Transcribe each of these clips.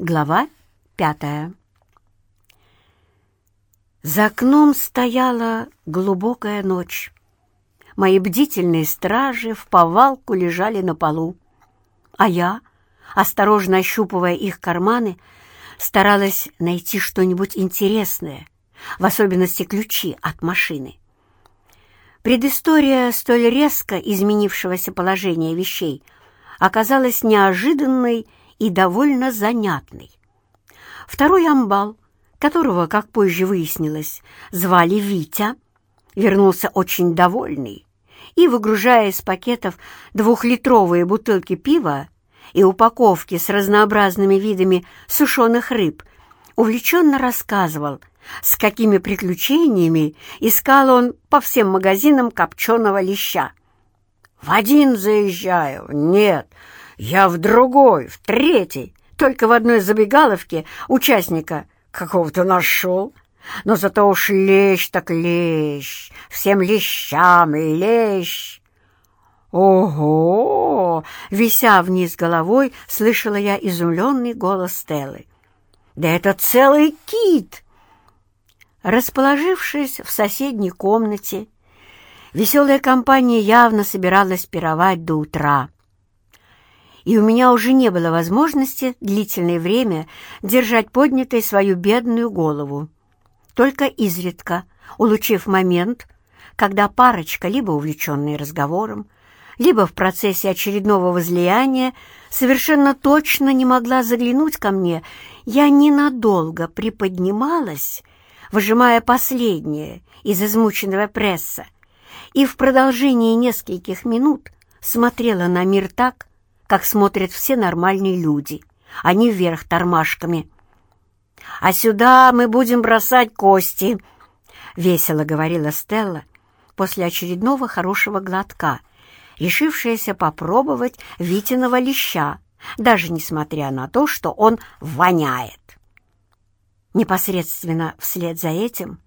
Глава пятая За окном стояла глубокая ночь. Мои бдительные стражи в повалку лежали на полу, а я, осторожно ощупывая их карманы, старалась найти что-нибудь интересное, в особенности ключи от машины. Предыстория столь резко изменившегося положения вещей оказалась неожиданной и довольно занятный. Второй амбал, которого, как позже выяснилось, звали Витя, вернулся очень довольный и, выгружая из пакетов двухлитровые бутылки пива и упаковки с разнообразными видами сушеных рыб, увлеченно рассказывал, с какими приключениями искал он по всем магазинам копченого леща. «В один заезжаю? Нет, я в другой, в третий, только в одной забегаловке участника какого-то нашел. Но зато уж лещ так лещ, всем лещам лещ. «Ого!» — вися вниз головой, слышала я изумленный голос Стеллы. «Да это целый кит!» Расположившись в соседней комнате, веселая компания явно собиралась пировать до утра и у меня уже не было возможности длительное время держать поднятой свою бедную голову. Только изредка, улучив момент, когда парочка, либо увлеченная разговором, либо в процессе очередного возлияния, совершенно точно не могла заглянуть ко мне, я ненадолго приподнималась, выжимая последнее из измученного пресса, и в продолжении нескольких минут смотрела на мир так, как смотрят все нормальные люди, а не вверх тормашками. «А сюда мы будем бросать кости», — весело говорила Стелла после очередного хорошего глотка, решившаяся попробовать Витиного леща, даже несмотря на то, что он воняет. Непосредственно вслед за этим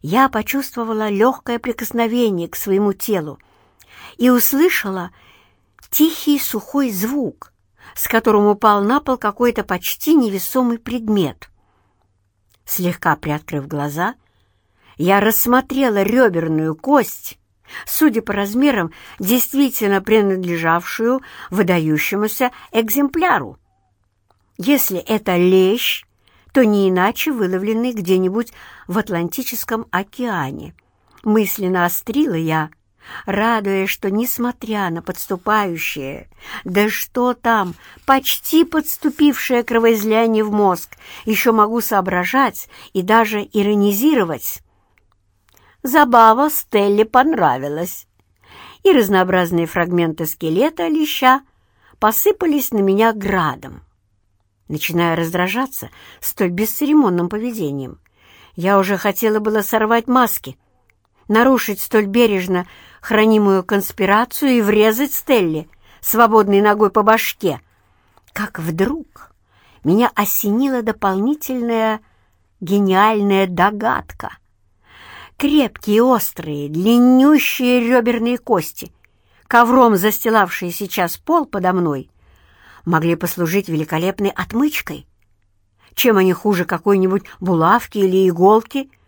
я почувствовала легкое прикосновение к своему телу и услышала тихий сухой звук, с которым упал на пол какой-то почти невесомый предмет. Слегка приоткрыв глаза, я рассмотрела реберную кость, судя по размерам, действительно принадлежавшую выдающемуся экземпляру. Если это лещ, то не иначе выловленный где-нибудь в Атлантическом океане. Мысленно острила я — радуясь, что, несмотря на подступающее, да что там, почти подступившее кровоизлияние в мозг, еще могу соображать и даже иронизировать. Забава Стелле понравилась, и разнообразные фрагменты скелета леща посыпались на меня градом. Начиная раздражаться столь бесцеремонным поведением, я уже хотела было сорвать маски, нарушить столь бережно хранимую конспирацию и врезать Стелле свободной ногой по башке, как вдруг меня осенила дополнительная гениальная догадка. Крепкие, острые, длиннющие реберные кости, ковром застилавшие сейчас пол подо мной, могли послужить великолепной отмычкой. Чем они хуже какой-нибудь булавки или иголки —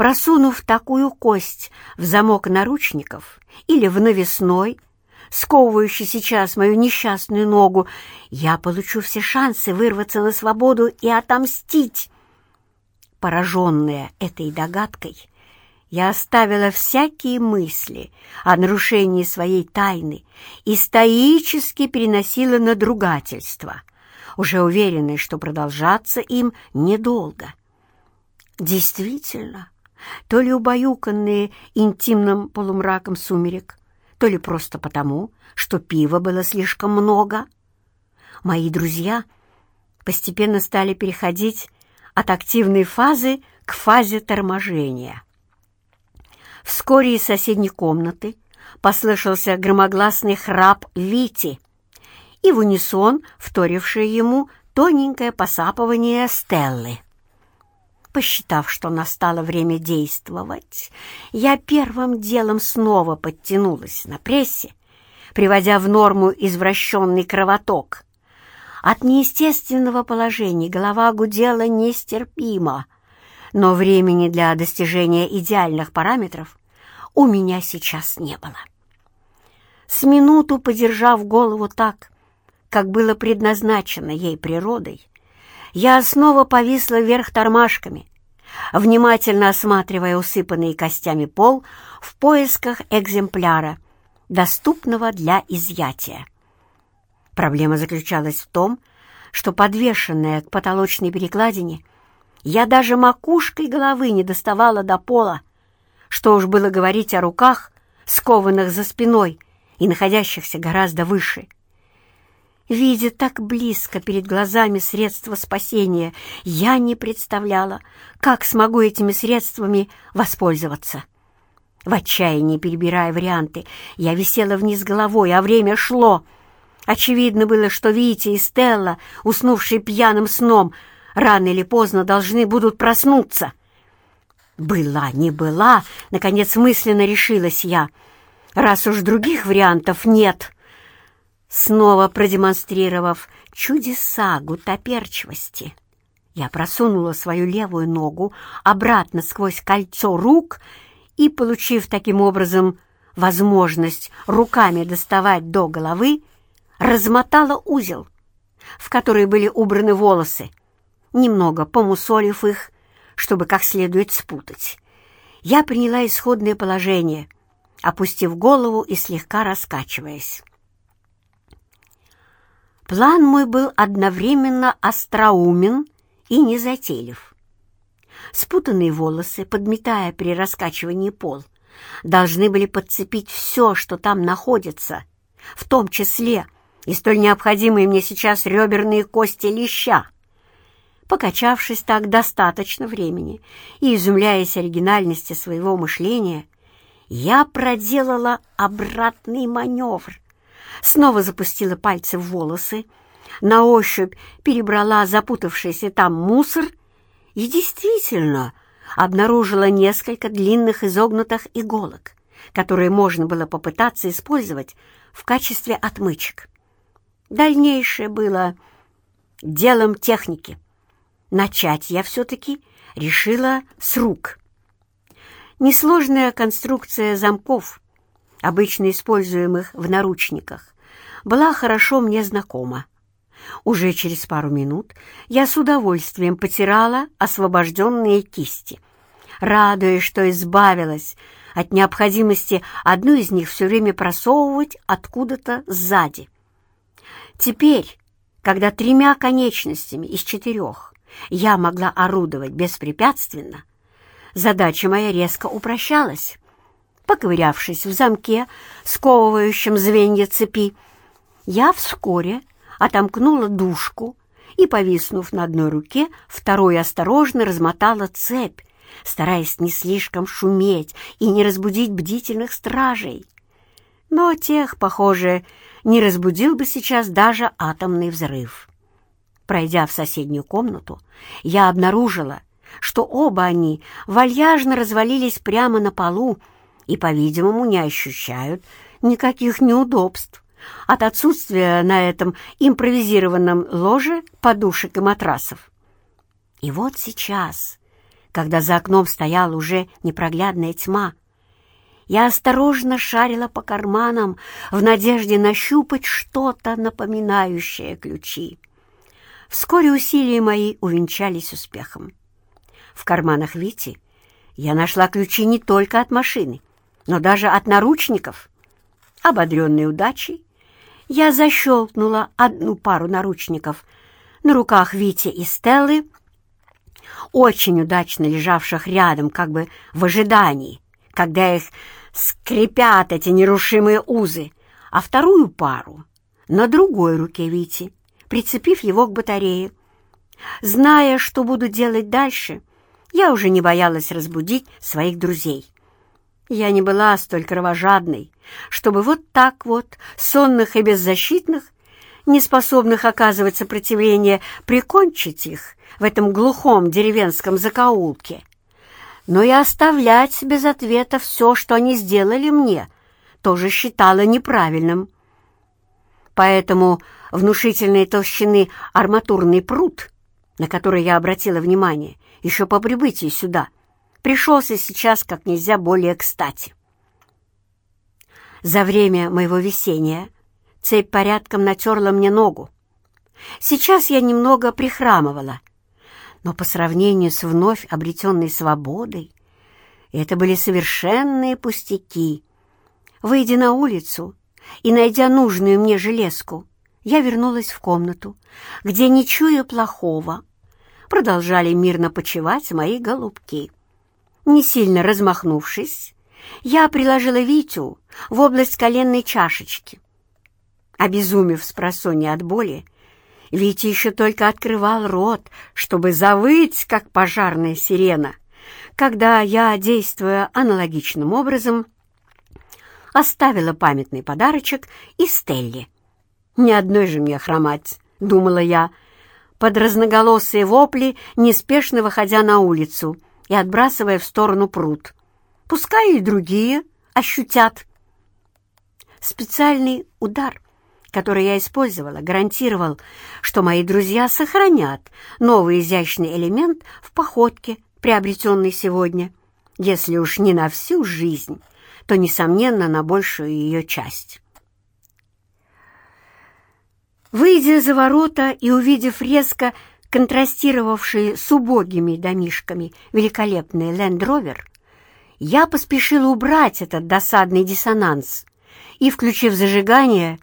Просунув такую кость в замок наручников или в навесной, сковывающий сейчас мою несчастную ногу, я получу все шансы вырваться на свободу и отомстить. Пораженная этой догадкой, я оставила всякие мысли о нарушении своей тайны и стоически переносила надругательство, уже уверенная, что продолжаться им недолго. Действительно, то ли убаюканные интимным полумраком сумерек, то ли просто потому, что пива было слишком много. Мои друзья постепенно стали переходить от активной фазы к фазе торможения. Вскоре из соседней комнаты послышался громогласный храп Вити и в унисон вторившее ему тоненькое посапывание Стеллы. Посчитав, что настало время действовать, я первым делом снова подтянулась на прессе, приводя в норму извращенный кровоток, От неестественного положения голова гудела нестерпимо, но времени для достижения идеальных параметров у меня сейчас не было. С минуту подержав голову так, как было предназначено ей природой, я снова повисла вверх тормашками, внимательно осматривая усыпанный костями пол в поисках экземпляра, доступного для изъятия. Проблема заключалась в том, что подвешенная к потолочной перекладине, я даже макушкой головы не доставала до пола, что уж было говорить о руках, скованных за спиной и находящихся гораздо выше. Видя так близко перед глазами средства спасения, я не представляла, как смогу этими средствами воспользоваться. В отчаянии, перебирая варианты, я висела вниз головой, а время шло. Очевидно было, что Витя и Стелла, уснувшие пьяным сном, рано или поздно должны будут проснуться. Была, не была, наконец мысленно решилась я, раз уж других вариантов нет. Снова продемонстрировав чудеса гутоперчивости, я просунула свою левую ногу обратно сквозь кольцо рук и, получив таким образом возможность руками доставать до головы, размотала узел, в который были убраны волосы, немного помусолив их, чтобы как следует спутать. Я приняла исходное положение, опустив голову и слегка раскачиваясь. План мой был одновременно остроумен и незатейлив. Спутанные волосы, подметая при раскачивании пол, должны были подцепить все, что там находится, в том числе и столь необходимые мне сейчас реберные кости леща. Покачавшись так достаточно времени и изумляясь оригинальности своего мышления, я проделала обратный маневр. Снова запустила пальцы в волосы, на ощупь перебрала запутавшийся там мусор и действительно обнаружила несколько длинных изогнутых иголок, которые можно было попытаться использовать в качестве отмычек. Дальнейшее было делом техники. Начать я все-таки решила с рук. Несложная конструкция замков, обычно используемых в наручниках, была хорошо мне знакома. Уже через пару минут я с удовольствием потирала освобожденные кисти, радуясь, что избавилась от необходимости одну из них все время просовывать откуда-то сзади. Теперь, когда тремя конечностями из четырех я могла орудовать беспрепятственно, задача моя резко упрощалась. Поковырявшись в замке, сковывающем звенья цепи, я вскоре отомкнула дужку и, повиснув на одной руке, второй осторожно размотала цепь, стараясь не слишком шуметь и не разбудить бдительных стражей. Но тех, похоже, не разбудил бы сейчас даже атомный взрыв. Пройдя в соседнюю комнату, я обнаружила, что оба они вальяжно развалились прямо на полу и, по-видимому, не ощущают никаких неудобств от отсутствия на этом импровизированном ложе подушек и матрасов. И вот сейчас, когда за окном стояла уже непроглядная тьма, я осторожно шарила по карманам в надежде нащупать что-то напоминающее ключи. Вскоре усилия мои увенчались успехом. В карманах Вити я нашла ключи не только от машины, но даже от наручников. Ободренной удачей, я защелкнула одну пару наручников на руках Вити и Стеллы, очень удачно лежавших рядом, как бы в ожидании, когда их скрипят эти нерушимые узы, а вторую пару на другой руке Вити, прицепив его к батарее. Зная, что буду делать дальше, я уже не боялась разбудить своих друзей. Я не была столь кровожадной, чтобы вот так вот, сонных и беззащитных, не способных оказывать сопротивление, прикончить их в этом глухом деревенском закоулке. Но и оставлять без ответа все, что они сделали мне, тоже считала неправильным. Поэтому, внушительной толщины арматурный пруд, на который я обратила внимание еще по прибытии сюда, пришелся сейчас как нельзя более кстати. За время моего весения цепь порядком натерла мне ногу. Сейчас я немного прихрамывала, но по сравнению с вновь обретенной свободой это были совершенные пустяки. Выйдя на улицу и найдя нужную мне железку, я вернулась в комнату, где, не чуя плохого, продолжали мирно почивать мои голубки. Не сильно размахнувшись, я приложила Витю в область коленной чашечки. Обезумев с просонья от боли, Витя еще только открывал рот, чтобы завыть, как пожарная сирена, когда я, действуя аналогичным образом, оставила памятный подарочек и Стелле. «Ни одной же мне хромать», — думала я, под разноголосые вопли, неспешно выходя на улицу и отбрасывая в сторону пруд. Пускай и другие ощутят. Специальный удар, который я использовала, гарантировал, что мои друзья сохранят новый изящный элемент в походке, приобретенной сегодня, если уж не на всю жизнь, то, несомненно, на большую ее часть. Выйдя за ворота и увидев резко контрастировавшие с убогими домишками великолепный лендровер, я поспешила убрать этот досадный диссонанс и, включив зажигание,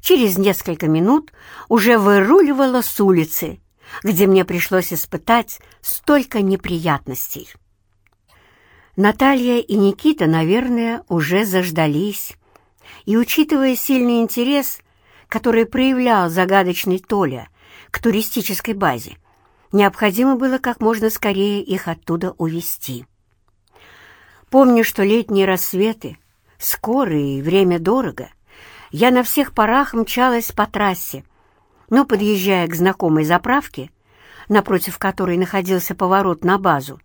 через несколько минут уже выруливала с улицы, где мне пришлось испытать столько неприятностей. Наталья и Никита, наверное, уже заждались, и, учитывая сильный интерес, который проявлял загадочный Толя к туристической базе, необходимо было как можно скорее их оттуда увезти. Помню, что летние рассветы, скорые и время дорого, я на всех парах мчалась по трассе, но, подъезжая к знакомой заправке, напротив которой находился поворот на базу,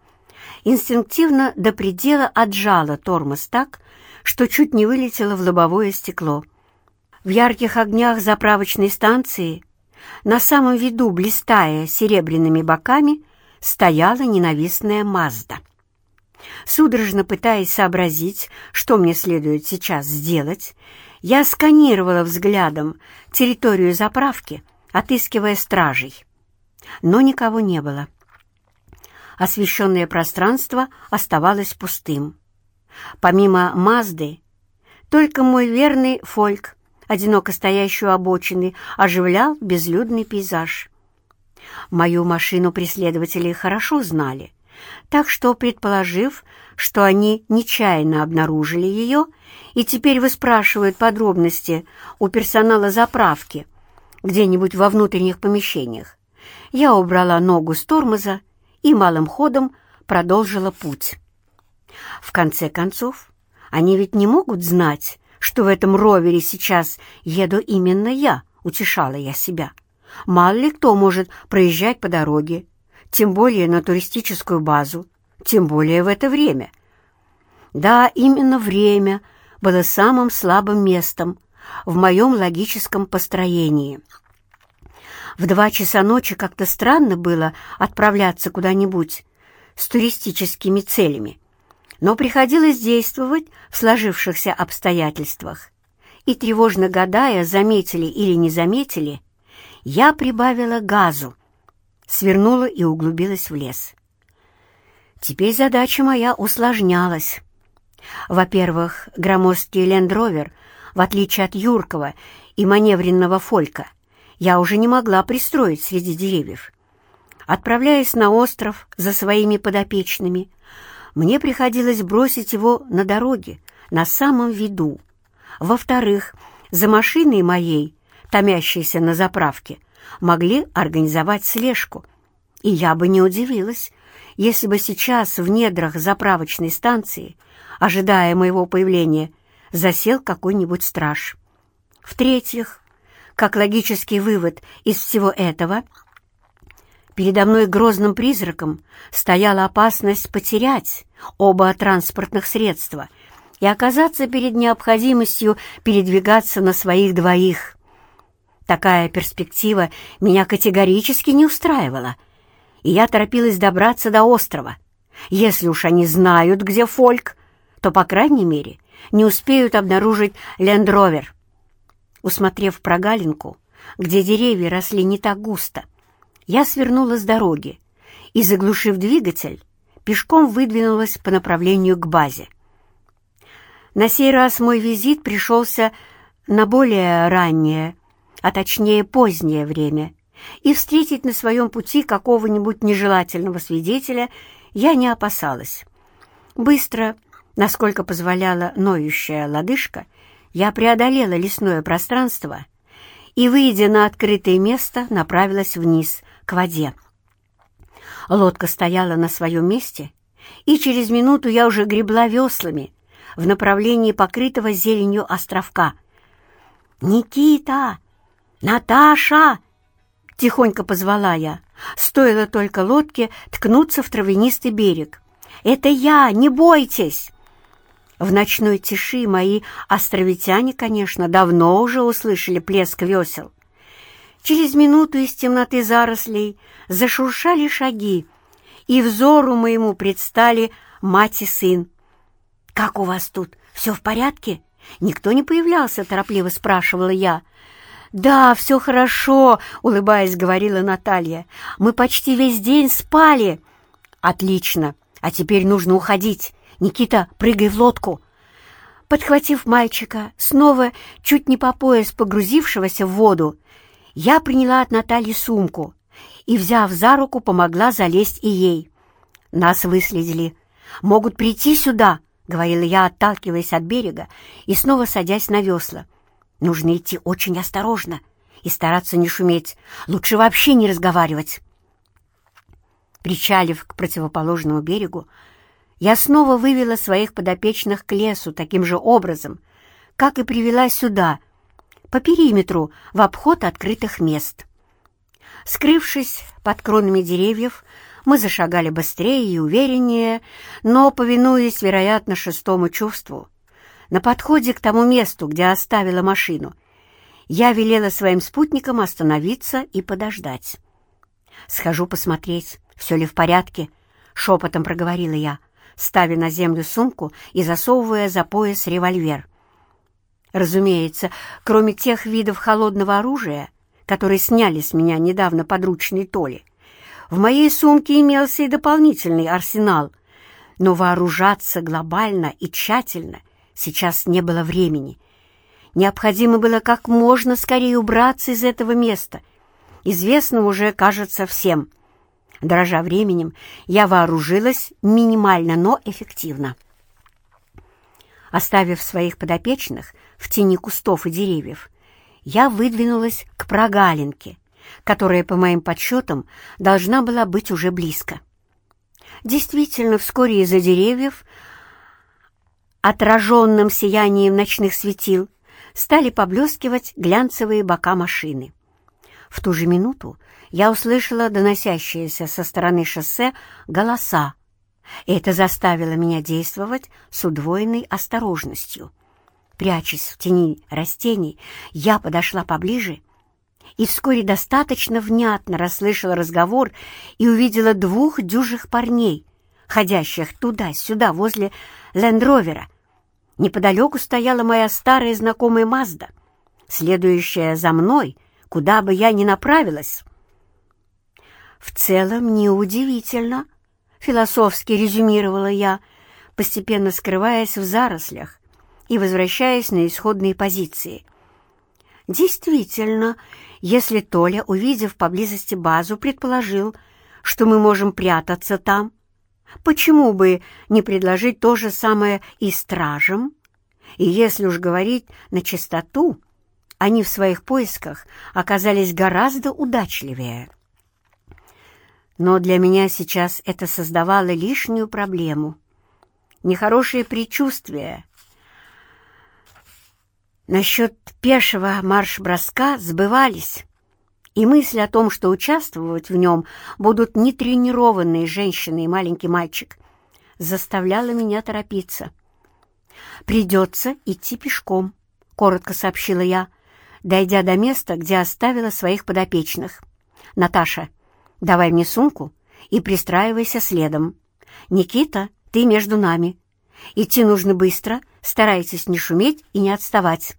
инстинктивно до предела отжала тормоз так, что чуть не вылетела в лобовое стекло. В ярких огнях заправочной станции, на самом виду блистая серебряными боками, стояла ненавистная Мазда. Судорожно пытаясь сообразить, что мне следует сейчас сделать, я сканировала взглядом территорию заправки, отыскивая стражей. Но никого не было. Освещенное пространство оставалось пустым. Помимо Мазды, только мой верный Фольк одиноко стоящую обочины, оживлял безлюдный пейзаж. Мою машину преследователи хорошо знали, так что, предположив, что они нечаянно обнаружили ее и теперь выспрашивают подробности у персонала заправки где-нибудь во внутренних помещениях, я убрала ногу с тормоза и малым ходом продолжила путь. В конце концов, они ведь не могут знать, что в этом ровере сейчас еду именно я, утешала я себя. Мало ли кто может проезжать по дороге, тем более на туристическую базу, тем более в это время. Да, именно время было самым слабым местом в моем логическом построении. В два часа ночи как-то странно было отправляться куда-нибудь с туристическими целями но приходилось действовать в сложившихся обстоятельствах. И, тревожно гадая, заметили или не заметили, я прибавила газу, свернула и углубилась в лес. Теперь задача моя усложнялась. Во-первых, громоздкий лендровер, в отличие от юркого и маневренного фолька, я уже не могла пристроить среди деревьев. Отправляясь на остров за своими подопечными, мне приходилось бросить его на дороге, на самом виду. Во-вторых, за машиной моей, томящейся на заправке, могли организовать слежку. И я бы не удивилась, если бы сейчас в недрах заправочной станции, ожидая моего появления, засел какой-нибудь страж. В-третьих, как логический вывод из всего этого — Передо мной грозным призраком стояла опасность потерять оба транспортных средства и оказаться перед необходимостью передвигаться на своих двоих. Такая перспектива меня категорически не устраивала, и я торопилась добраться до острова. Если уж они знают, где Фольк, то, по крайней мере, не успеют обнаружить лендровер. Усмотрев прогалинку, где деревья росли не так густо, я свернула с дороги и, заглушив двигатель, пешком выдвинулась по направлению к базе. На сей раз мой визит пришелся на более раннее, а точнее позднее время, и встретить на своем пути какого-нибудь нежелательного свидетеля я не опасалась. Быстро, насколько позволяла ноющая лодыжка, я преодолела лесное пространство и, выйдя на открытое место, направилась вниз, к воде. Лодка стояла на своем месте, и через минуту я уже гребла веслами в направлении покрытого зеленью островка. «Никита! Наташа!» — тихонько позвала я. Стоило только лодке ткнуться в травянистый берег. «Это я! Не бойтесь!» В ночной тиши мои островитяне, конечно, давно уже услышали плеск весел. Через минуту из темноты зарослей зашуршали шаги, и взору моему предстали мать и сын. «Как у вас тут? Все в порядке?» «Никто не появлялся?» — торопливо спрашивала я. «Да, все хорошо», — улыбаясь, говорила Наталья. «Мы почти весь день спали». «Отлично. А теперь нужно уходить. Никита, прыгай в лодку». Подхватив мальчика, снова чуть не по пояс погрузившегося в воду, я приняла от Натальи сумку и, взяв за руку, помогла залезть и ей. Нас выследили. Могут прийти сюда, — говорила я, отталкиваясь от берега и снова садясь на весла. Нужно идти очень осторожно и стараться не шуметь. Лучше вообще не разговаривать. Причалив к противоположному берегу, я снова вывела своих подопечных к лесу таким же образом, как и привела сюда, по периметру, в обход открытых мест. Скрывшись под кронами деревьев, мы зашагали быстрее и увереннее, но, повинуясь, вероятно, шестому чувству, на подходе к тому месту, где оставила машину, я велела своим спутникам остановиться и подождать. «Схожу посмотреть, все ли в порядке», — шепотом проговорила я, ставя на землю сумку и засовывая за пояс револьвер. Разумеется, кроме тех видов холодного оружия, которые сняли с меня недавно подручный Толи, в моей сумке имелся и дополнительный арсенал, но вооружаться глобально и тщательно сейчас не было времени. Необходимо было как можно скорее убраться из этого места, известно уже, кажется, всем. Дрожа временем, я вооружилась минимально, но эффективно. Оставив своих подопечных в тени кустов и деревьев, я выдвинулась к прогалинке, которая, по моим подсчетам, должна была быть уже близко. Действительно, вскоре из-за деревьев, отраженным сиянием ночных светил, стали поблескивать глянцевые бока машины. В ту же минуту я услышала доносящиеся со стороны шоссе голоса, и это заставило меня действовать с удвоенной осторожностью. Прячась в тени растений, я подошла поближе и вскоре достаточно внятно расслышала разговор и увидела двух дюжих парней, ходящих туда-сюда возле лендровера. Неподалеку стояла моя старая знакомая Мазда, следующая за мной, куда бы я ни направилась. «В целом неудивительно», — философски резюмировала я, постепенно скрываясь в зарослях и возвращаясь на исходные позиции. Действительно, если Толя, увидев поблизости базу, предположил, что мы можем прятаться там, почему бы не предложить то же самое и стражам? И если уж говорить на чистоту, они в своих поисках оказались гораздо удачливее. Но для меня сейчас это создавало лишнюю проблему. Нехорошие предчувствия Насчет пешего марш-броска сбывались, и мысль о том, что участвовать в нем будут нетренированные женщины и маленький мальчик, заставляла меня торопиться. «Придется идти пешком», — коротко сообщила я, дойдя до места, где оставила своих подопечных. «Наташа, давай мне сумку и пристраивайся следом. Никита, ты между нами. Идти нужно быстро, старайтесь не шуметь и не отставать».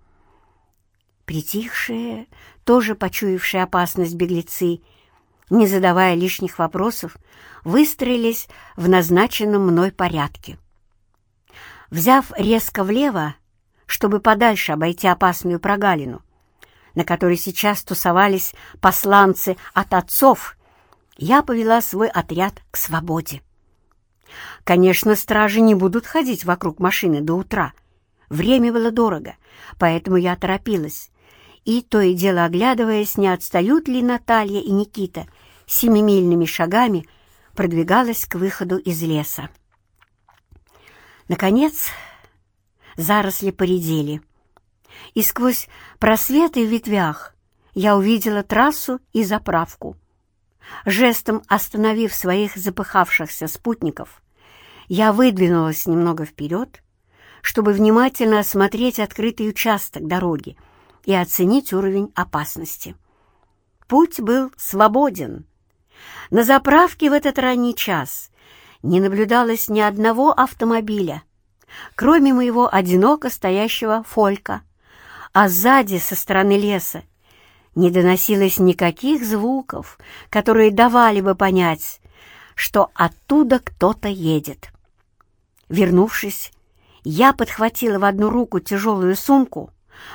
Притихшие, тоже почуявшие опасность беглецы, не задавая лишних вопросов, выстроились в назначенном мной порядке. Взяв резко влево, чтобы подальше обойти опасную прогалину, на которой сейчас тусовались посланцы от отцов, я повела свой отряд к свободе. Конечно, стражи не будут ходить вокруг машины до утра. Время было дорого, поэтому я торопилась, и, то и дело оглядываясь, не отстают ли Наталья и Никита, семимильными шагами продвигалась к выходу из леса. Наконец, заросли поредели, и сквозь просветы в ветвях я увидела трассу и заправку. Жестом остановив своих запыхавшихся спутников, я выдвинулась немного вперед, чтобы внимательно осмотреть открытый участок дороги и оценить уровень опасности. Путь был свободен. На заправке в этот ранний час не наблюдалось ни одного автомобиля, кроме моего одиноко стоящего фолька, а сзади, со стороны леса, не доносилось никаких звуков, которые давали бы понять, что оттуда кто-то едет. Вернувшись, я подхватила в одну руку тяжелую сумку,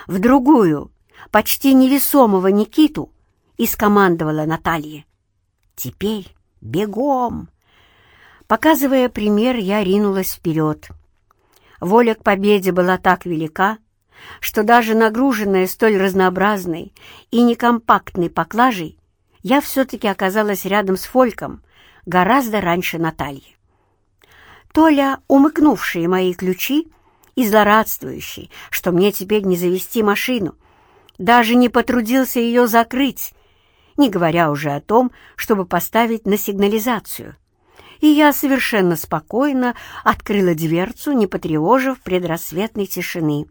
в другую — почти невесомого Никиту и скомандовала Наталье. «Теперь бегом!» Показывая пример, я ринулась вперед. Воля к победе была так велика, что даже нагруженная столь разнообразной и некомпактной поклажей, я все-таки оказалась рядом с Фольком гораздо раньше Натальи. Толя, умыкнувший мои ключи и злорадствующий, что мне теперь не завести машину, даже не потрудился ее закрыть, не говоря уже о том, чтобы поставить на сигнализацию и я совершенно спокойно открыла дверцу, не потревожив предрассветной тишины.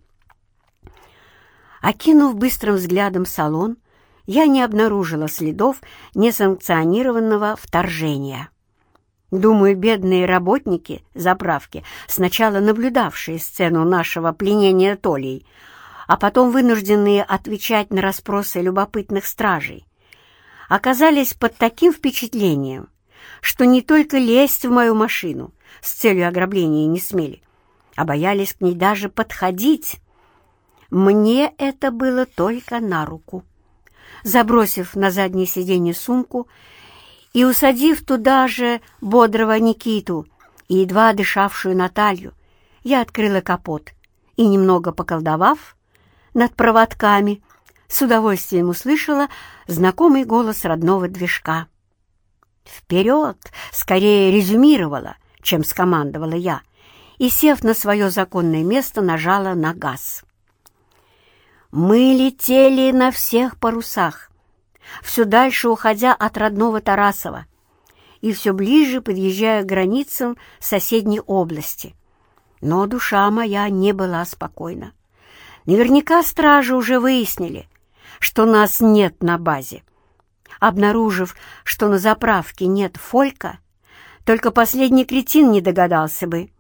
Окинув быстрым взглядом салон, я не обнаружила следов несанкционированного вторжения. Думаю, бедные работники заправки, сначала наблюдавшие сцену нашего пленения Толей, а потом вынужденные отвечать на расспросы любопытных стражей, оказались под таким впечатлением, что не только лезть в мою машину с целью ограбления не смели, а боялись к ней даже подходить. Мне это было только на руку. Забросив на заднее сиденье сумку и усадив туда же бодрого Никиту и едва дышавшую Наталью, я открыла капот и, немного поколдовав над проводками, с удовольствием услышала знакомый голос родного движка. «Вперед!» — скорее резюмировала, чем скомандовала я, и, сев на свое законное место, нажала на газ. Мы летели на всех парусах, все дальше уходя от родного Тарасова и все ближе подъезжая к границам соседней области. Но душа моя не была спокойна. Наверняка стражи уже выяснили, что нас нет на базе. Обнаружив, что на заправке нет фолька, только последний кретин не догадался бы,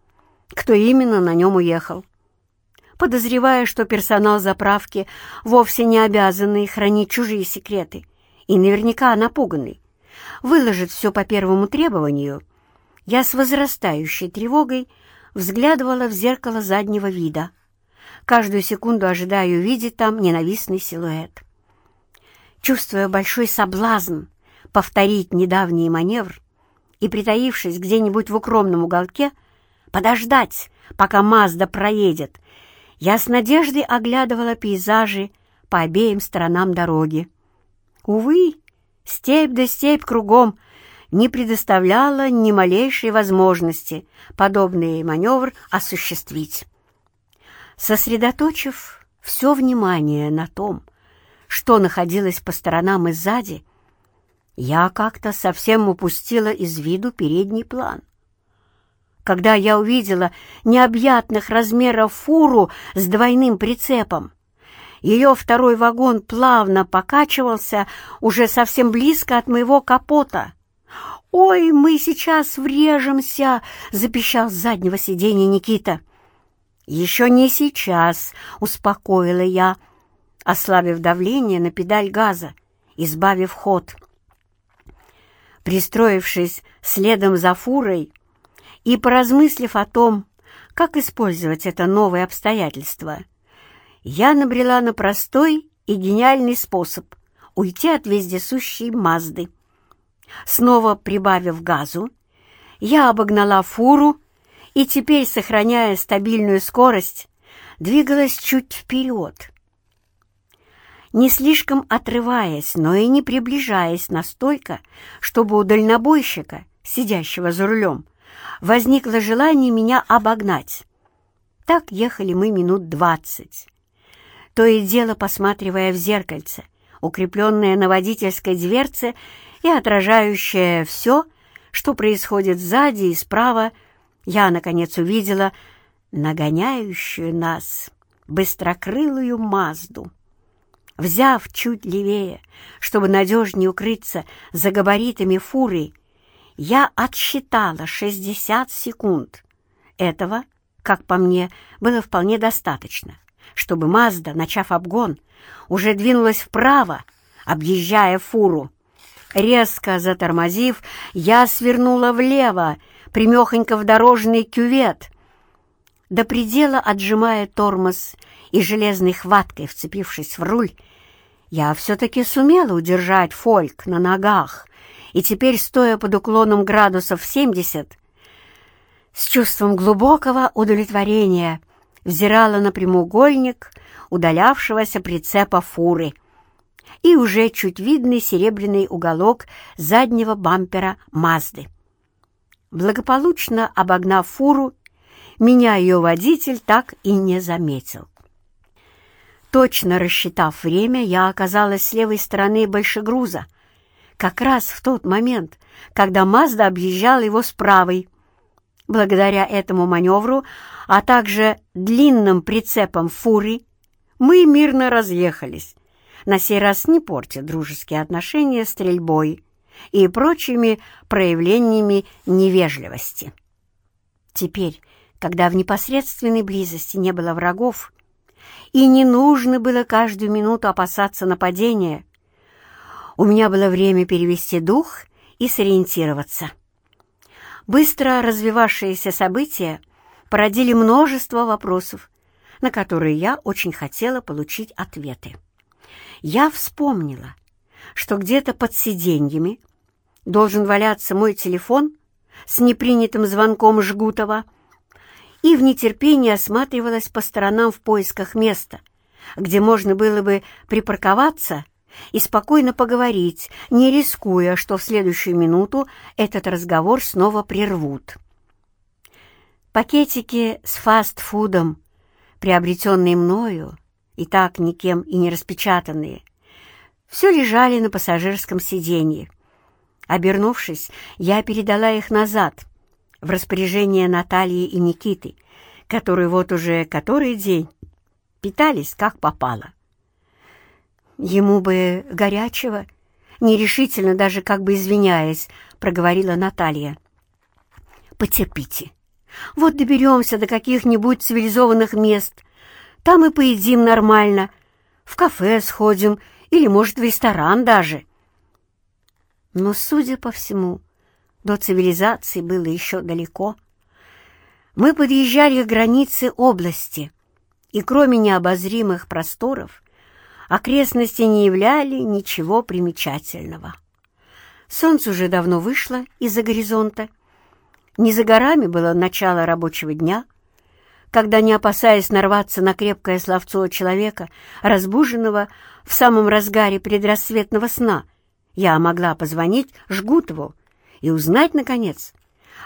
кто именно на нем уехал. Подозревая, что персонал заправки вовсе не обязанный хранить чужие секреты и наверняка напуганный, выложит все по первому требованию, я с возрастающей тревогой взглядывала в зеркало заднего вида, каждую секунду ожидая увидеть там ненавистный силуэт. Чувствуя большой соблазн повторить недавний маневр и, притаившись где-нибудь в укромном уголке, подождать, пока Мазда проедет, я с надеждой оглядывала пейзажи по обеим сторонам дороги. Увы, степь да степь кругом не предоставляла ни малейшей возможности подобный маневр осуществить. Сосредоточив все внимание на том, что находилось по сторонам и сзади, я как-то совсем упустила из виду передний план. Когда я увидела необъятных размеров фуру с двойным прицепом, Ее второй вагон плавно покачивался уже совсем близко от моего капота. «Ой, мы сейчас врежемся!» — запищал с заднего сиденья Никита. «Еще не сейчас», — успокоила я, ослабив давление на педаль газа, избавив ход. Пристроившись следом за фурой и поразмыслив о том, как использовать это новое обстоятельство, я набрела на простой и гениальный способ уйти от вездесущей Мазды. Снова прибавив газу, я обогнала фуру и теперь, сохраняя стабильную скорость, двигалась чуть вперед. Не слишком отрываясь, но и не приближаясь настолько, чтобы у дальнобойщика, сидящего за рулем, возникло желание меня обогнать. Так ехали мы минут двадцать. То и дело посматривая в зеркальце, укрепленное на водительской дверце и отражающее все, что происходит сзади и справа, я, наконец, увидела нагоняющую нас быстрокрылую Мазду. Взяв чуть левее, чтобы надежнее укрыться за габаритами фуры, я отсчитала 60 секунд. Этого, как по мне, было вполне достаточно, чтобы Мазда, начав обгон, уже двинулась вправо, объезжая фуру. Резко затормозив, я свернула влево, примехонько в дорожный кювет, до предела отжимая тормоз и железной хваткой вцепившись в руль, я все-таки сумела удержать фольк на ногах, и теперь, стоя под уклоном градусов 70, с чувством глубокого удовлетворения взирала на прямоугольник удалявшегося прицепа фуры и уже чуть видный серебряный уголок заднего бампера Мазды. Благополучно обогнав фуру, меня ее водитель так и не заметил. Точно рассчитав время, я оказалась с левой стороны большегруза, как раз в тот момент, когда Мазда объезжала его с правой. Благодаря этому маневру, а также длинным прицепам фуры, мы мирно разъехались, на сей раз не портя дружеские отношения стрельбой и прочими проявлениями невежливости. Теперь, когда в непосредственной близости не было врагов, и не нужно было каждую минуту опасаться нападения, у меня было время перевести дух и сориентироваться. Быстро развивавшиеся события породили множество вопросов, на которые я очень хотела получить ответы. Я вспомнила, что где-то под сиденьями должен валяться мой телефон с непринятым звонком Жгутова, и в нетерпении осматривалась по сторонам в поисках места, где можно было бы припарковаться и спокойно поговорить, не рискуя, что в следующую минуту этот разговор снова прервут. Пакетики с фастфудом, приобретенные мною, и так никем и не распечатанные, все лежали на пассажирском сиденье. Обернувшись, я передала их назад, в распоряжение Натальи и Никиты, которые вот уже который день питались как попало. «Ему бы горячего», — нерешительно, даже как бы извиняясь, проговорила Наталья. «Потерпите. Вот доберемся до каких-нибудь цивилизованных мест. Там и поедим нормально. В кафе сходим или, может, в ресторан даже». Но, судя по всему, до цивилизации было еще далеко. Мы подъезжали к границе области, и кроме необозримых просторов окрестности не являли ничего примечательного. Солнце уже давно вышло из-за горизонта. Не за горами было начало рабочего дня, когда, не опасаясь нарваться на крепкое словцо человека, разбуженного в самом разгаре предрассветного сна, я могла позвонить Жгутову и узнать, наконец,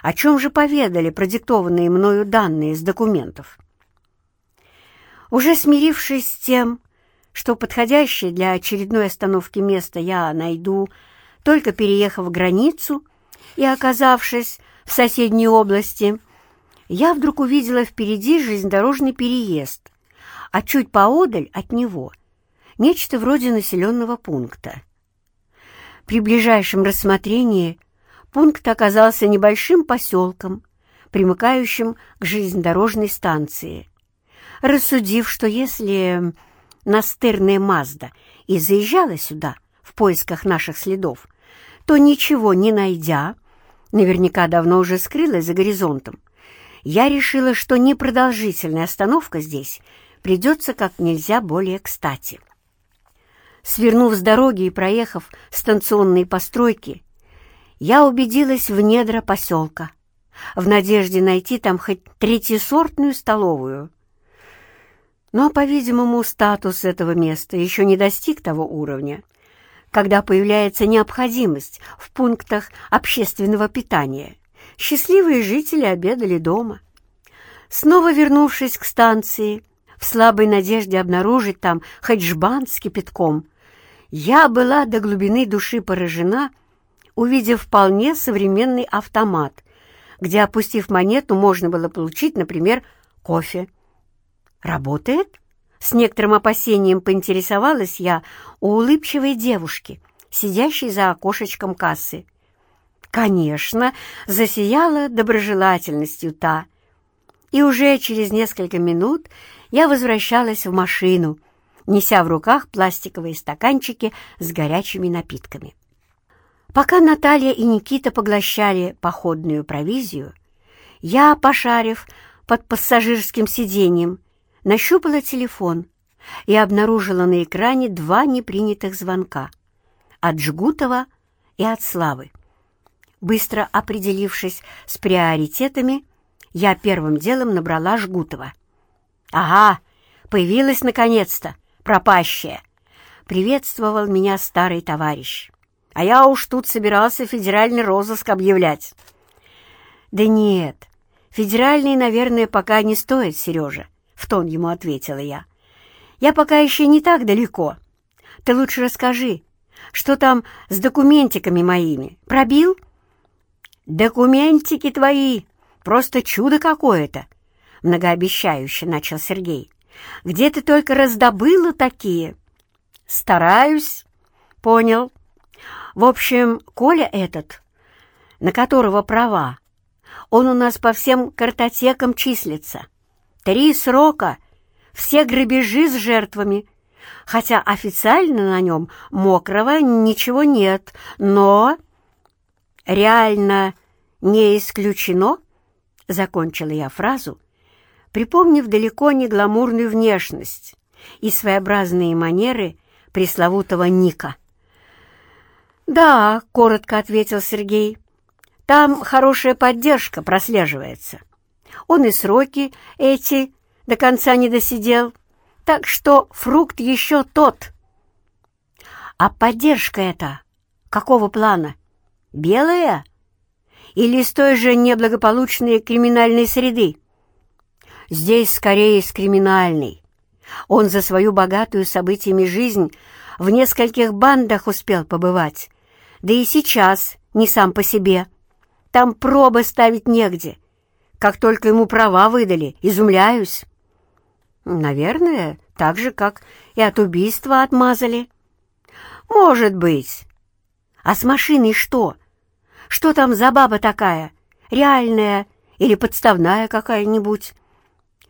о чем же поведали продиктованные мною данные из документов. Уже смирившись с тем, что подходящее для очередной остановки место я найду, только переехав границу и оказавшись в соседней области, я вдруг увидела впереди железнодорожный переезд, а чуть поодаль от него нечто вроде населенного пункта. При ближайшем рассмотрении пункт оказался небольшим поселком, примыкающим к железнодорожной станции. Рассудив, что если настырная Мазда и заезжала сюда в поисках наших следов, то ничего не найдя, наверняка давно уже скрылась за горизонтом, я решила, что непродолжительная остановка здесь придется как нельзя более кстати. Свернув с дороги и проехав станционные постройки, я убедилась в недра поселка, в надежде найти там хоть третьесортную столовую. Но, по-видимому, статус этого места еще не достиг того уровня, когда появляется необходимость в пунктах общественного питания. Счастливые жители обедали дома. Снова вернувшись к станции, в слабой надежде обнаружить там хоть жбан с кипятком, я была до глубины души поражена, увидев вполне современный автомат, где, опустив монету, можно было получить, например, кофе. «Работает?» С некоторым опасением поинтересовалась я у улыбчивой девушки, сидящей за окошечком кассы. Конечно, засияла доброжелательностью та. И уже через несколько минут я возвращалась в машину, неся в руках пластиковые стаканчики с горячими напитками. Пока Наталья и Никита поглощали походную провизию, я, пошарив под пассажирским сиденьем, нащупала телефон и обнаружила на экране два непринятых звонка — от Жгутова и от Славы. Быстро определившись с приоритетами, я первым делом набрала Жгутова. «Ага, появилась наконец-то, пропащая!» Приветствовал меня старый товарищ. «А я уж тут собирался федеральный розыск объявлять». «Да нет, федеральный, наверное, пока не стоит, Сережа», — в тон ему ответила я. «Я пока еще не так далеко. Ты лучше расскажи, что там с документиками моими? Пробил?» «Документики твои! Просто чудо какое-то!» — многообещающе начал Сергей. «Где ты только раздобыла такие?» «Стараюсь». «Понял. В общем, Коля этот, на которого права, он у нас по всем картотекам числится. Три срока, все грабежи с жертвами, хотя официально на нем мокрого ничего нет, но реально «Не исключено», — закончила я фразу, припомнив далеко не гламурную внешность и своеобразные манеры пресловутого Ника. «Да», — коротко ответил Сергей, — «там хорошая поддержка прослеживается. Он и сроки эти до конца не досидел, так что фрукт еще тот». «А поддержка эта какого плана? Белая?» или из той же неблагополучной криминальной среды? Здесь скорее из криминальной. Он за свою богатую событиями жизнь в нескольких бандах успел побывать, да и сейчас не сам по себе. Там пробы ставить негде. Как только ему права выдали, изумляюсь. Наверное, так же, как и от убийства отмазали. Может быть. А с машиной что? Что там за баба такая? Реальная или подставная какая-нибудь?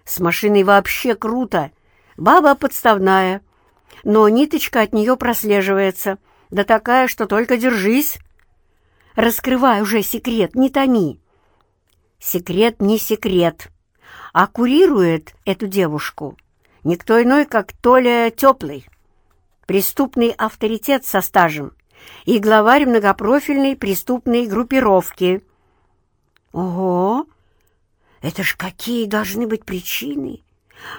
С машиной вообще круто. Баба подставная. Но ниточка от нее прослеживается. Да такая, что только держись. Раскрывай уже секрет, не томи. Секрет не секрет. А курирует эту девушку никто иной, как Толя Теплый. Преступный авторитет со стажем и главарь многопрофильной преступной группировки. Ого! Это ж какие должны быть причины,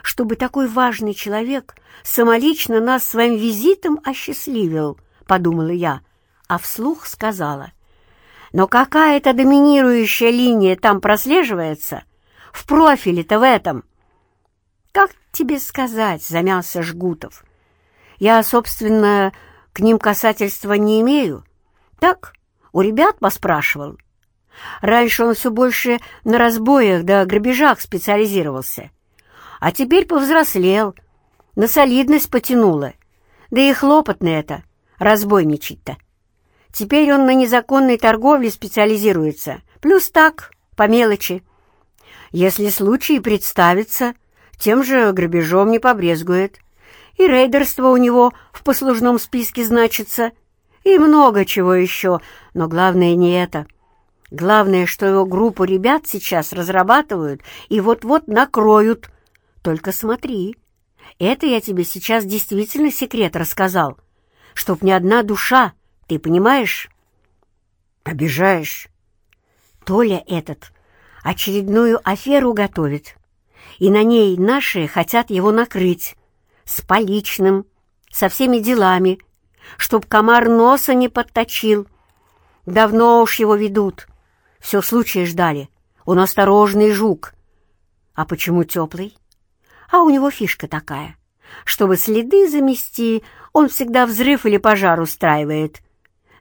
чтобы такой важный человек самолично нас своим визитом осчастливил, подумала я, а вслух сказала. Но какая-то доминирующая линия там прослеживается, в профиле-то в этом. Как тебе сказать, замялся Жгутов. Я, собственно, к ним касательства не имею. Так, у ребят поспрашивал. Раньше он все больше на разбоях да грабежах специализировался. А теперь повзрослел, на солидность потянуло. Да и хлопотно это, разбойничать-то. Теперь он на незаконной торговле специализируется, плюс так, по мелочи. Если случай представится, тем же грабежом не побрезгует. И рейдерство у него в послужном списке значится, и много чего еще, но главное не это. Главное, что его группу ребят сейчас разрабатывают и вот-вот накроют. Только смотри, это я тебе сейчас действительно секрет рассказал, чтоб ни одна душа, ты понимаешь? Обижаешь. Толя этот очередную аферу готовит, и на ней наши хотят его накрыть, с поличным, со всеми делами, чтоб комар носа не подточил. Давно уж его ведут, все случая ждали, он осторожный жук. А почему теплый? А у него фишка такая. Чтобы следы замести, он всегда взрыв или пожар устраивает.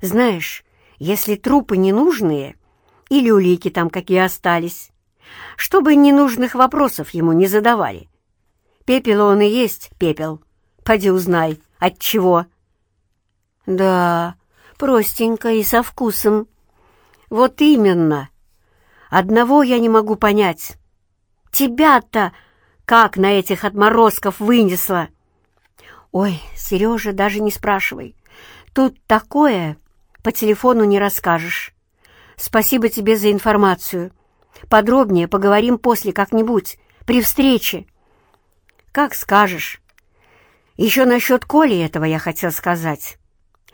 Знаешь, если трупы ненужные, или улики там какие остались, чтобы ненужных вопросов ему не задавали. Пепел он и есть пепел. Поди узнай, от чего. Да, простенько и со вкусом. Вот именно. Одного я не могу понять. Тебя-то как на этих отморозков вынесло? Ой, Сережа, даже не спрашивай. Тут такое по телефону не расскажешь. Спасибо тебе за информацию. Подробнее поговорим после как-нибудь, при встрече. Как скажешь. Еще насчет Коли этого я хотел сказать.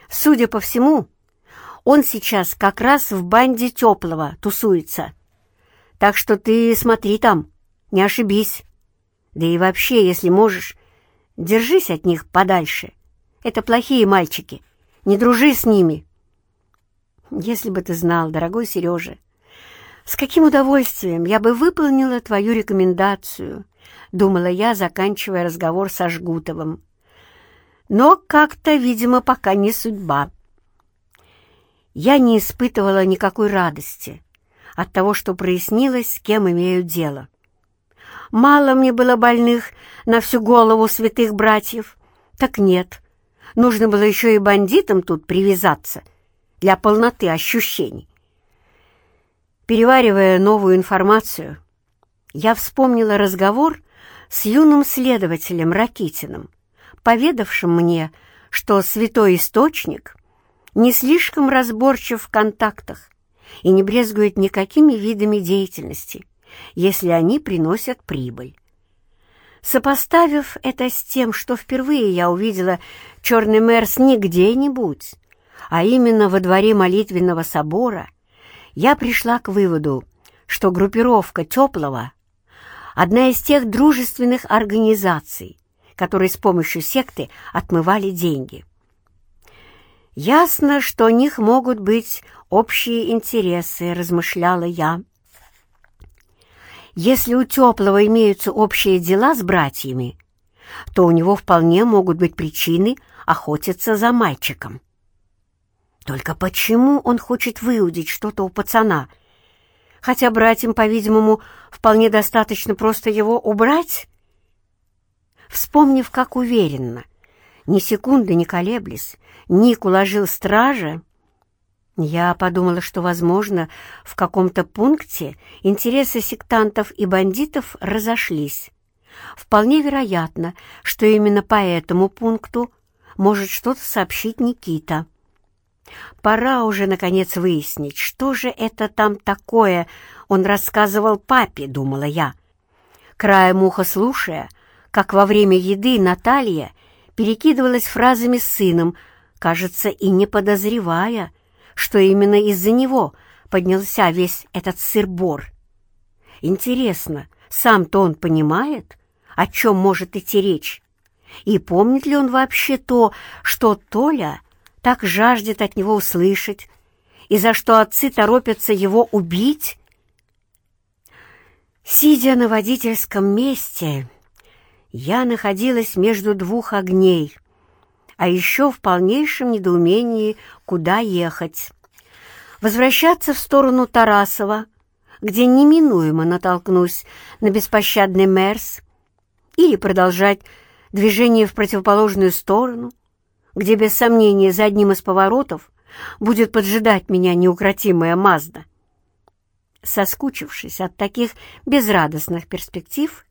Судя по всему, он сейчас как раз в банде Теплого тусуется. Так что ты смотри там, не ошибись. Да и вообще, если можешь, держись от них подальше. Это плохие мальчики. Не дружи с ними. Если бы ты знал, дорогой Сережа, «С каким удовольствием я бы выполнила твою рекомендацию», — думала я, заканчивая разговор со Жгутовым. «Но как-то, видимо, пока не судьба». Я не испытывала никакой радости от того, что прояснилось, с кем имею дело. Мало мне было больных на всю голову святых братьев. Так нет, нужно было еще и бандитам тут привязаться для полноты ощущений. Переваривая новую информацию, я вспомнила разговор с юным следователем Ракитиным, поведавшим мне, что святой источник не слишком разборчив в контактах и не брезгует никакими видами деятельности, если они приносят прибыль. Сопоставив это с тем, что впервые я увидела черный мэрс не где-нибудь, а именно во дворе молитвенного собора, я пришла к выводу, что группировка Теплого — одна из тех дружественных организаций, которые с помощью секты отмывали деньги. Ясно, что у них могут быть общие интересы, размышляла я. Если у Теплого имеются общие дела с братьями, то у него вполне могут быть причины охотиться за мальчиком. Только почему он хочет выудить что-то у пацана? Хотя братьям, по-видимому, вполне достаточно просто его убрать? Вспомнив, как уверенно, ни секунды не колеблясь, Ник уложил стража, я подумала, что, возможно, в каком-то пункте интересы сектантов и бандитов разошлись. Вполне вероятно, что именно по этому пункту может что-то сообщить Никита. Пора уже, наконец, выяснить, что же это там такое он рассказывал папе, думала я. Краем уха слушая, как во время еды Наталья перекидывалась фразами с сыном, кажется, и не подозревая, что именно из-за него поднялся весь этот сыр-бор. Интересно, сам-то он понимает, о чем может идти речь? И помнит ли он вообще то, что Толя так жаждет от него услышать, и за что отцы торопятся его убить? Сидя на водительском месте, я находилась между двух огней, а еще в полнейшем недоумении, куда ехать. Возвращаться в сторону Тарасова, где неминуемо натолкнусь на беспощадный Мерс, или продолжать движение в противоположную сторону — где без сомнения за одним из поворотов будет поджидать меня неукротимая Мазда. Соскучившись от таких безрадостных перспектив,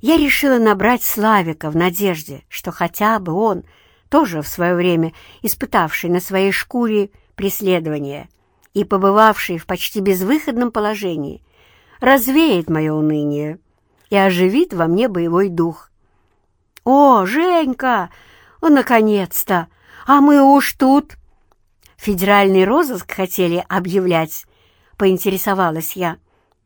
я решила набрать Славика в надежде, что хотя бы он, тоже в свое время испытавший на своей шкуре преследование и побывавший в почти безвыходном положении, развеет мое уныние и оживит во мне боевой дух. «О, Женька! Наконец-то! А мы уж тут!» «Федеральный розыск хотели объявлять», — поинтересовалась я.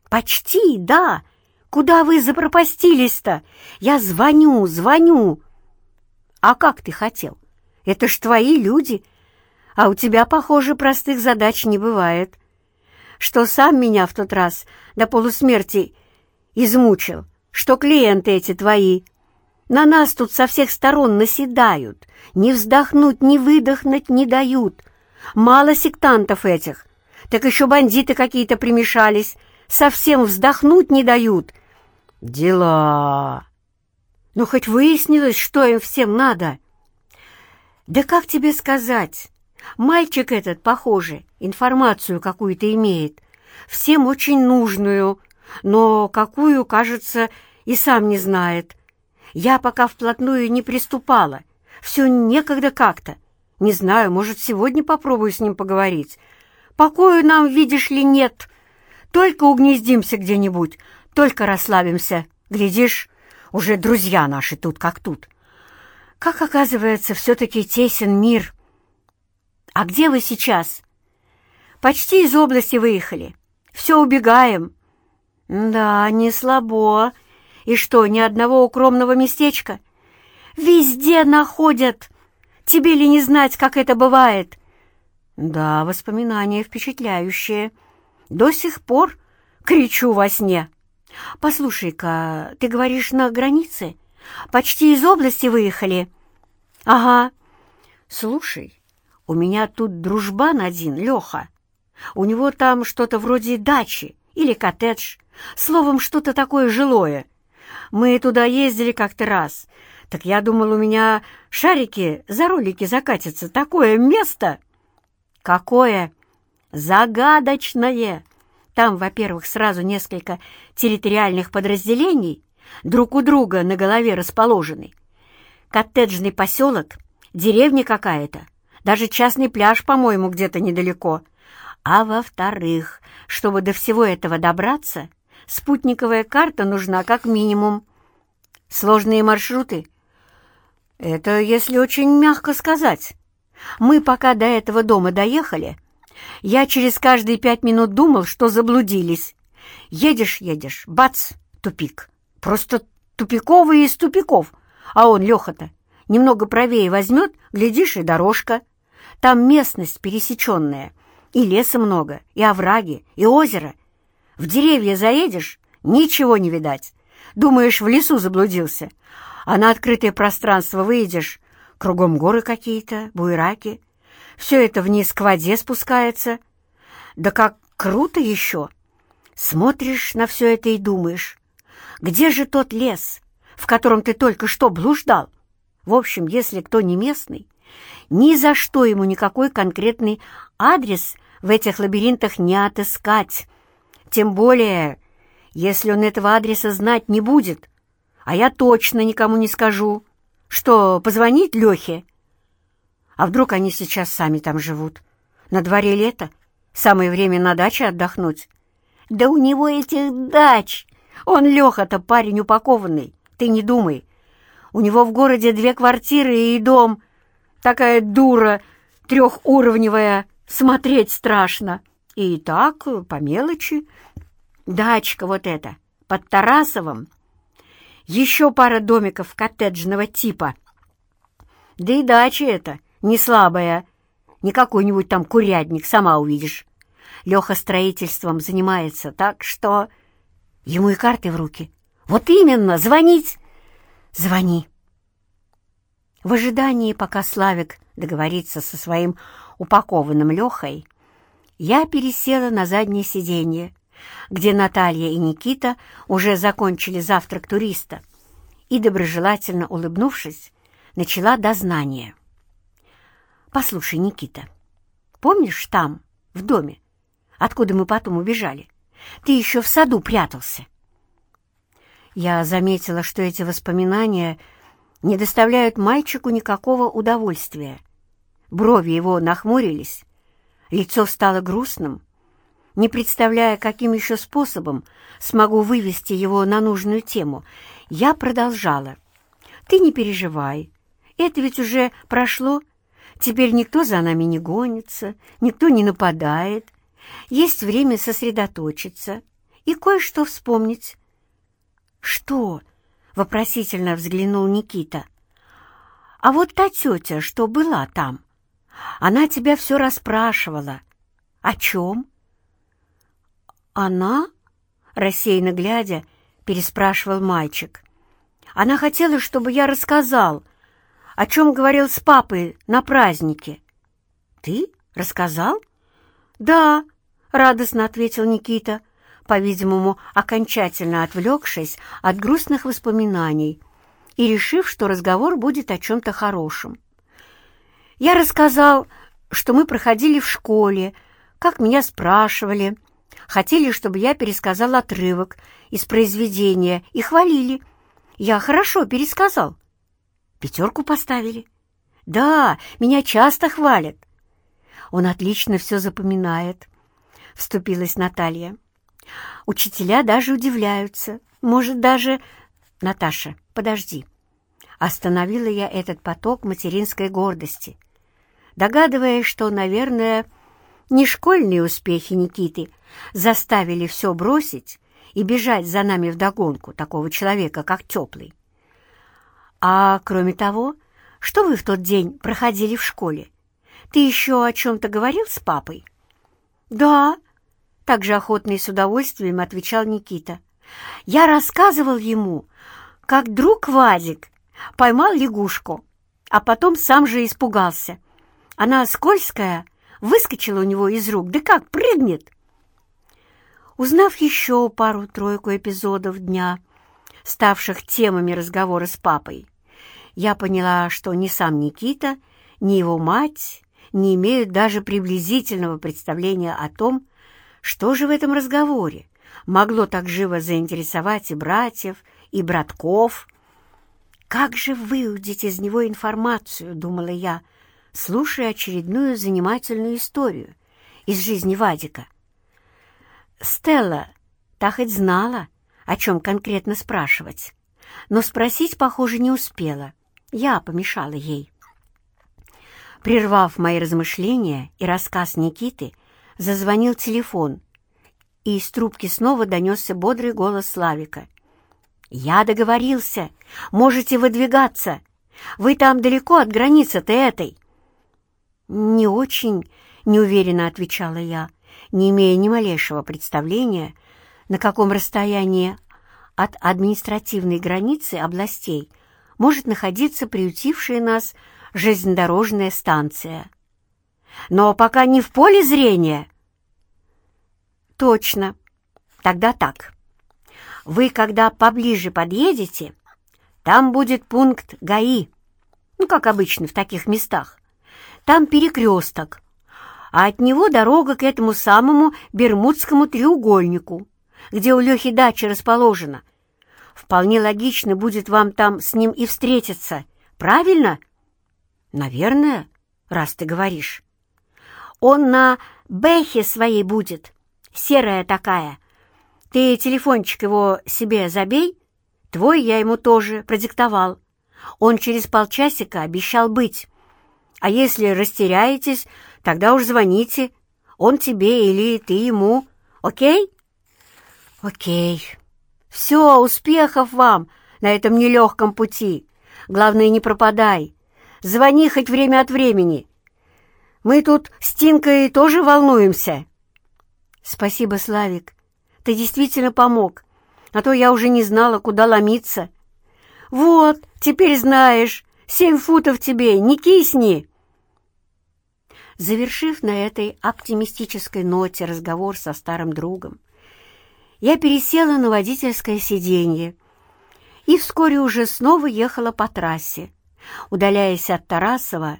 «Почти, да. Куда вы запропастились-то? Я звоню, звоню». «А как ты хотел? Это ж твои люди. А у тебя, похоже, простых задач не бывает. Что сам меня в тот раз до полусмерти измучил, что клиенты эти твои. На нас тут со всех сторон наседают, ни вздохнуть, ни выдохнуть не дают. Мало сектантов этих, так еще бандиты какие-то примешались, совсем вздохнуть не дают. Дела. Ну, хоть выяснилось, что им всем надо. Да как тебе сказать? Мальчик этот, похоже, информацию какую-то имеет, всем очень нужную, но какую, кажется, и сам не знает. Я пока вплотную не приступала, все некогда как-то. Не знаю, может, сегодня попробую с ним поговорить. Покою нам, видишь ли, нет. Только угнездимся где-нибудь, только расслабимся. Глядишь, уже друзья наши тут как тут. Как оказывается, все-таки тесен мир. А где вы сейчас? Почти из области выехали. Все убегаем. Да, не слабо. И что, ни одного укромного местечка? Везде находят. Тебе ли не знать, как это бывает? Да, воспоминания впечатляющие. До сих пор кричу во сне. Послушай-ка, ты говоришь, на границе? Почти из области выехали? Ага. Слушай, у меня тут дружбан один, Леха. У него там что-то вроде дачи или коттедж. Словом, что-то такое жилое. Мы туда ездили как-то раз. Так я думал, у меня шарики за ролики закатятся. Такое место! Какое? Загадочное! Там, во-первых, сразу несколько территориальных подразделений, друг у друга на голове расположены. Коттеджный поселок, деревня какая-то, даже частный пляж, по-моему, где-то недалеко. А во-вторых, чтобы до всего этого добраться, спутниковая карта нужна как минимум. Сложные маршруты — это если очень мягко сказать. Мы пока до этого дома доехали, я через каждые пять минут думал, что заблудились. Едешь, едешь, бац, тупик. Просто тупиковый из тупиков. А он, Леха-то, немного правее возьмет, глядишь, и дорожка. Там местность пересеченная, и леса много, и овраги, и озеро. В деревья заедешь, ничего не видать. Думаешь, в лесу заблудился, а на открытое пространство выйдешь, кругом горы какие-то, буераки. Все это вниз к воде спускается. Да как круто еще! Смотришь на все это и думаешь, где же тот лес, в котором ты только что блуждал? В общем, если кто не местный, ни за что ему никакой конкретный адрес в этих лабиринтах не отыскать. Тем более, если он этого адреса знать не будет, а я точно никому не скажу. Что, позвонить Лехе? А вдруг они сейчас сами там живут? На дворе лето, самое время на даче отдохнуть. Да у него этих дач! Он, Леха-то, парень упакованный, ты не думай. У него в городе две квартиры и дом. Такая дура, трехуровневая, смотреть страшно. И так, по мелочи. Дачка вот эта, под Тарасовым, еще пара домиков коттеджного типа. Да и дача эта не слабая, не какой-нибудь там курятник, сама увидишь. Леха строительством занимается, так что... Ему и карты в руки. Вот именно, звонить. Звони. В ожидании, пока Славик договорится со своим упакованным Лехой, я пересела на заднее сиденье, где Наталья и Никита уже закончили завтрак туриста, и, доброжелательно улыбнувшись, начала дознание. Послушай, Никита, помнишь там, в доме, откуда мы потом убежали? Ты еще в саду прятался. Я заметила, что эти воспоминания не доставляют мальчику никакого удовольствия. Брови его нахмурились, лицо стало грустным, не представляя, каким еще способом смогу вывести его на нужную тему, я продолжала. «Ты не переживай, это ведь уже прошло. Теперь никто за нами не гонится, никто не нападает. Есть время сосредоточиться и кое-что вспомнить. «Что?» — вопросительно взглянул Никита. «А вот та тетя, что была там, она тебя все расспрашивала. О чем?» «Она?» — рассеянно глядя, переспрашивал мальчик. «Она хотела, чтобы я рассказал, о чем говорил с папой на празднике». «Ты рассказал?» «Да», — радостно ответил Никита по-видимому, окончательно отвлекшись от грустных воспоминаний и решив, что разговор будет о чем-то хорошем. Я рассказал, что мы проходили в школе, как меня спрашивали, хотели, чтобы я пересказал отрывок из произведения и хвалили. Я хорошо пересказал. Пятерку поставили. Да, меня часто хвалят. Он отлично все запоминает, — вступилась Наталья. Учителя даже удивляются. Может, даже... Наташа, подожди. Остановила я этот поток материнской гордости, догадываясь, что, наверное, не школьные успехи Никиты заставили все бросить и бежать за нами вдогонку такого человека, как Теплый. А кроме того, что вы в тот день проходили в школе? Ты еще о чем-то говорил с папой? Да, также охотно и с удовольствием отвечал Никита. Я рассказывал ему, как друг Вадик поймал лягушку, а потом сам же испугался. Она скользкая, выскочила у него из рук, да как прыгнет. Узнав еще пару-тройку эпизодов дня, ставших темами разговора с папой, я поняла, что ни сам Никита, ни его мать не имеют даже приблизительного представления о том, что же в этом разговоре могло так живо заинтересовать и братьев, и братков? «Как же выудить из него информацию?» — думала я, слушая очередную занимательную историю из жизни Вадика. Стелла та хоть знала, о чем конкретно спрашивать, но спросить, похоже, не успела. Я помешала ей. Прервав мои размышления и рассказ Никиты, Зазвонил телефон, и из трубки снова донесся бодрый голос Славика. «Я договорился. Можете выдвигаться. Вы там далеко от границы-то этой». «Не очень», — неуверенно отвечала я, не имея ни малейшего представления, на каком расстоянии от административной границы областей может находиться приютившая нас железнодорожная станция. Но пока не в поле зрения. Точно. Тогда так. Вы, когда поближе подъедете, там будет пункт ГАИ. Ну, как обычно в таких местах. Там перекресток, а от него дорога к этому самому Бермудскому треугольнику, где у Лехи дача расположена. Вполне логично будет вам там с ним и встретиться. Правильно? Наверное, раз ты говоришь. Он на бэхе своей будет, серая такая. Ты телефончик его себе забей, твой я ему тоже продиктовал. Он через полчасика обещал быть. А если растеряетесь, тогда уж звоните. Он тебе или ты ему. Окей? Окей. Все, успехов вам на этом нелегком пути. Главное, не пропадай. Звони хоть время от времени. Мы тут с Тинкой тоже волнуемся». «Спасибо, Славик. Ты действительно помог, а то я уже не знала, куда ломиться». «Вот, теперь знаешь, семь футов тебе, не кисни!» Завершив на этой оптимистической ноте разговор со старым другом, я пересела на водительское сиденье и вскоре уже снова ехала по трассе, удаляясь от Тарасова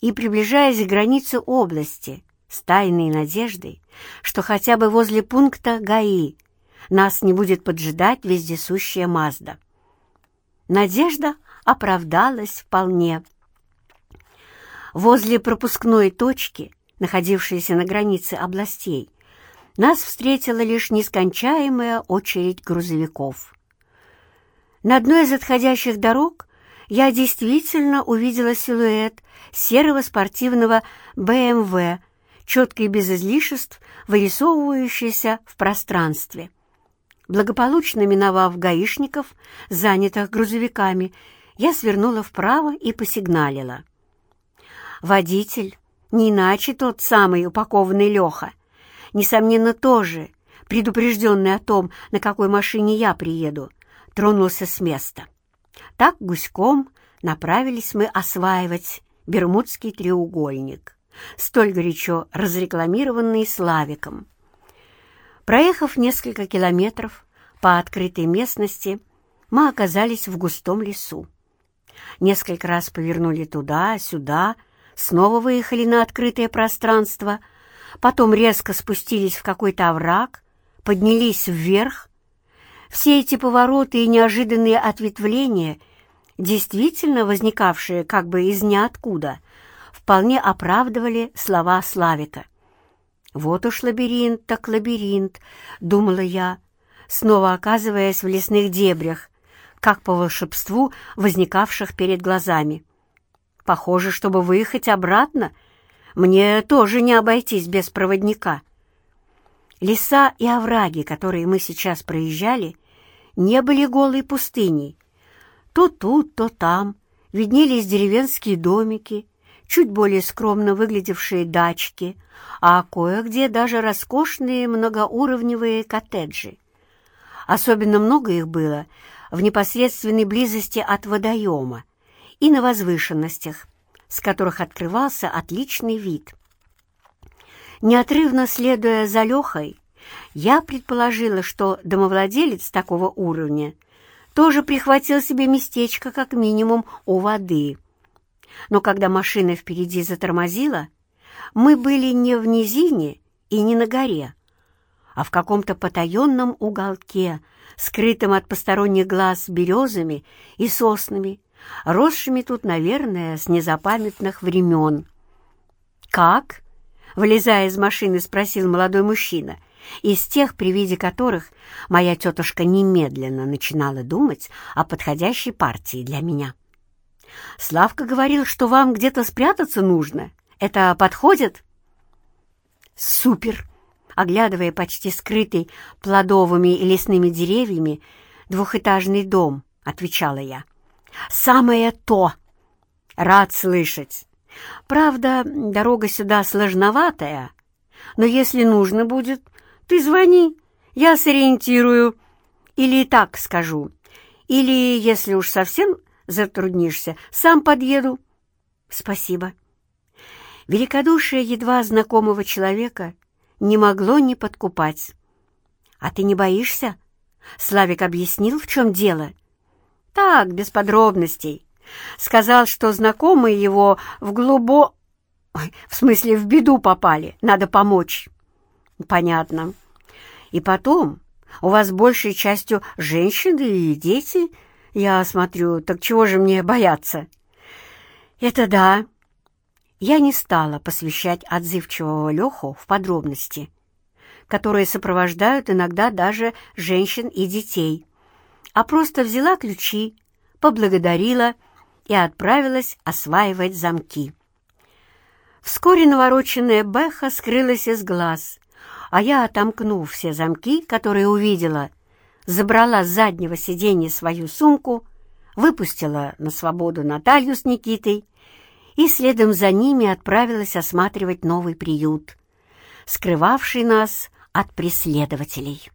и приближаясь к границе области с тайной надеждой, что хотя бы возле пункта ГАИ нас не будет поджидать вездесущая Мазда. Надежда оправдалась вполне. Возле пропускной точки, находившейся на границе областей, нас встретила лишь нескончаемая очередь грузовиков. На одной из отходящих дорог я действительно увидела силуэт серого спортивного БМВ, четко и без излишеств, вырисовывающийся в пространстве. Благополучно миновав гаишников, занятых грузовиками, я свернула вправо и посигналила. Водитель, не иначе тот самый упакованный Леха, несомненно, тоже, предупрежденный о том, на какой машине я приеду, тронулся с места. Так гуськом направились мы осваивать Бермудский треугольник, столь горячо разрекламированный Славиком. Проехав несколько километров по открытой местности, мы оказались в густом лесу. Несколько раз повернули туда, сюда, снова выехали на открытое пространство, потом резко спустились в какой-то овраг, поднялись вверх. Все эти повороты и неожиданные ответвления, действительно возникавшие как бы из ниоткуда, вполне оправдывали слова Славика — «Вот уж лабиринт так лабиринт», — думала я, снова оказываясь в лесных дебрях, как по волшебству возникавших перед глазами. Похоже, чтобы выехать обратно, мне тоже не обойтись без проводника. Леса и овраги, которые мы сейчас проезжали, не были голой пустыней. То тут, то там виднелись деревенские домики, чуть более скромно выглядевшие дачки, а кое-где даже роскошные многоуровневые коттеджи. Особенно много их было в непосредственной близости от водоема и на возвышенностях, с которых открывался отличный вид. Неотрывно следуя за Лехой, я предположила, что домовладелец такого уровня тоже прихватил себе местечко как минимум у воды. Но когда машина впереди затормозила, мы были не в низине и не на горе, а в каком-то потаенном уголке, скрытом от посторонних глаз березами и соснами, росшими тут, наверное, с незапамятных времен. «Как?» — вылезая из машины, спросил молодой мужчина, из тех, при виде которых моя тетушка немедленно начинала думать о подходящей партии для меня. «Славка говорил, что вам где-то спрятаться нужно. Это подходит?» «Супер!» Оглядывая почти скрытый плодовыми и лесными деревьями двухэтажный дом, отвечала я. «Самое то!» «Рад слышать. Правда, дорога сюда сложноватая, но если нужно будет, ты звони, я сориентирую. Или так скажу. Или, если уж совсем затруднишься, сам подъеду. Спасибо. Великодушие едва знакомого человека не могло не подкупать. А ты не боишься? Славик объяснил, в чем дело. Так, без подробностей. Сказал, что знакомые его в глубо... В смысле, в беду попали, надо помочь. Понятно. И потом, у вас большей частью женщины и дети, я смотрю, так чего же мне бояться? Это да. Я не стала посвящать отзывчивого Леху в подробности, которые сопровождают иногда даже женщин и детей, а просто взяла ключи, поблагодарила и отправилась осваивать замки. Вскоре навороченная Беха скрылась из глаз, а я, отомкнув все замки, которые увидела, забрала с заднего сиденья свою сумку, выпустила на свободу Наталью с Никитой и следом за ними отправилась осматривать новый приют, скрывавший нас от преследователей.